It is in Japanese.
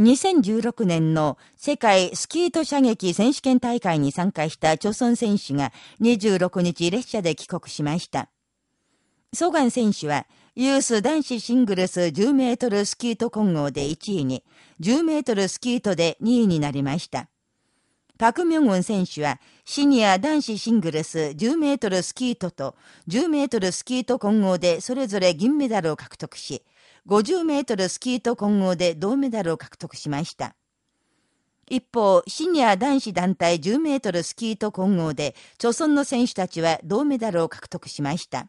2016年の世界スキート射撃選手権大会に参加した朝鮮選手が26日列車で帰国しました。ソガン選手はユース男子シングルス10メートルスキート混合で1位に、10メートルスキートで2位になりました。パク・ミョンウン選手はシニア男子シングルス10メートルスキートと10メートルスキート混合でそれぞれ銀メダルを獲得し、50メートルスキート混合で銅メダルを獲得しました。一方、シニア男子団体10メートルスキート混合で、著村の選手たちは銅メダルを獲得しました。